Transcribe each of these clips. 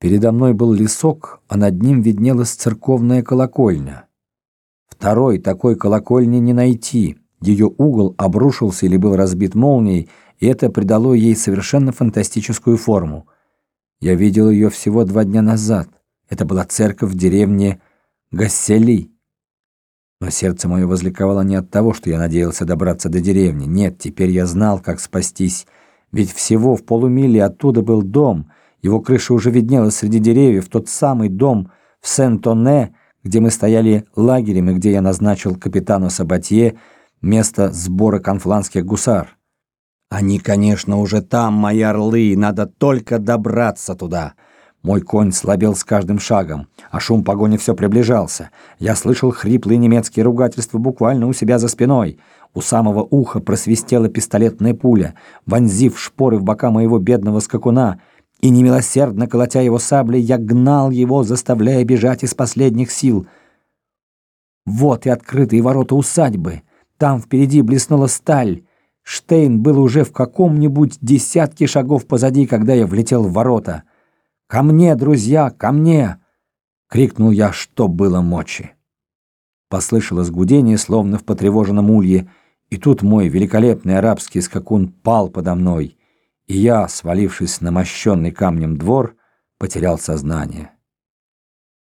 Передо мной был лесок, а над ним виднелась церковная колокольня. Второй такой колокольни не найти. Ее угол обрушился или был разбит молнией, и это придало ей совершенно фантастическую форму. Я видел ее всего два дня назад. Это была церковь в деревне Гассели. Но сердце мое возликовало не от того, что я надеялся добраться до деревни. Нет, теперь я знал, как спастись. Ведь всего в полумиле оттуда был дом — его крыша уже виднелась среди деревьев, тот самый дом в Сен-Тоне, где мы стояли лагерем и где я назначил капитану Сабатье место сбора конфланских гусар. Они, конечно, уже там, мои орлы, надо только добраться туда. Мой конь слабел с каждым шагом, а шум погони все приближался. Я слышал хриплые немецкие ругательства буквально у себя за спиной. У самого уха просвистела пистолетная пуля, вонзив шпоры в бока моего бедного скакуна — и немилосердно колотя его саблей, я гнал его, заставляя бежать из последних сил. Вот и открытые ворота усадьбы. Там впереди блеснула сталь. Штейн был уже в каком-нибудь десятке шагов позади, когда я влетел в ворота. «Ко мне, друзья, ко мне!» — крикнул я, что было мочи. Послышалось гудение, словно в потревоженном улье, и тут мой великолепный арабский скакун пал подо мной — и я, свалившись на мощенный камнем двор, потерял сознание.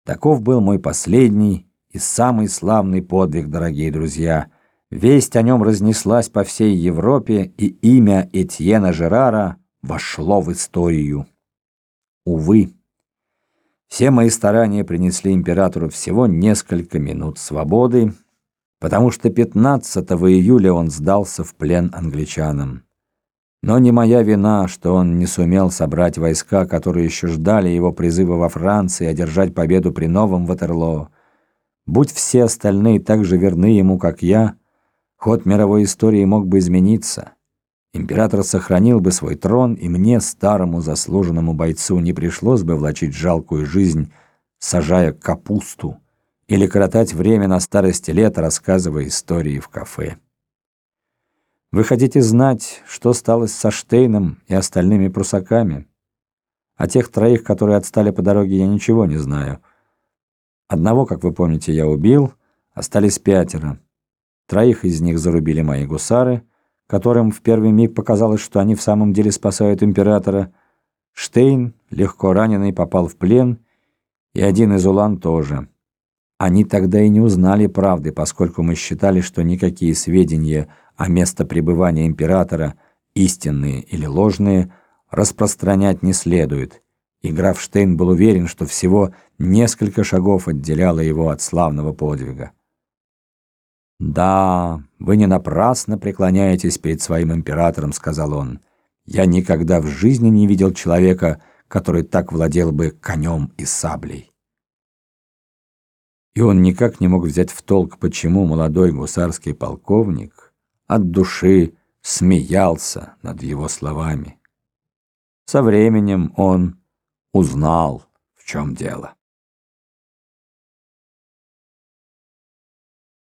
Таков был мой последний и самый славный подвиг, дорогие друзья. Весть о нем разнеслась по всей Европе, и имя Этьена Жерара вошло в историю. Увы, все мои старания принесли императору всего несколько минут свободы, потому что 15 июля он сдался в плен англичанам. Но не моя вина, что он не сумел собрать войска, которые еще ждали его призыва во Франции одержать победу при новом Ватерлоо. Будь все остальные так же верны ему, как я, ход мировой истории мог бы измениться. Император сохранил бы свой трон, и мне, старому заслуженному бойцу, не пришлось бы влачить жалкую жизнь, сажая капусту, или коротать время на старости лет, рассказывая истории в кафе. Вы хотите знать, что стало со Штейном и остальными прусаками? О тех троих, которые отстали по дороге, я ничего не знаю. Одного, как вы помните, я убил, остались пятеро. Троих из них зарубили мои гусары, которым в первый миг показалось, что они в самом деле спасают императора. Штейн, легко раненый, попал в плен, и один из улан тоже. Они тогда и не узнали правды, поскольку мы считали, что никакие сведения а место пребывания императора, истинные или ложные, распространять не следует, и граф Штейн был уверен, что всего несколько шагов отделяло его от славного подвига. «Да, вы не напрасно преклоняетесь перед своим императором», — сказал он. «Я никогда в жизни не видел человека, который так владел бы конем и саблей». И он никак не мог взять в толк, почему молодой гусарский полковник от души смеялся над его словами. Со временем он узнал, в чем дело.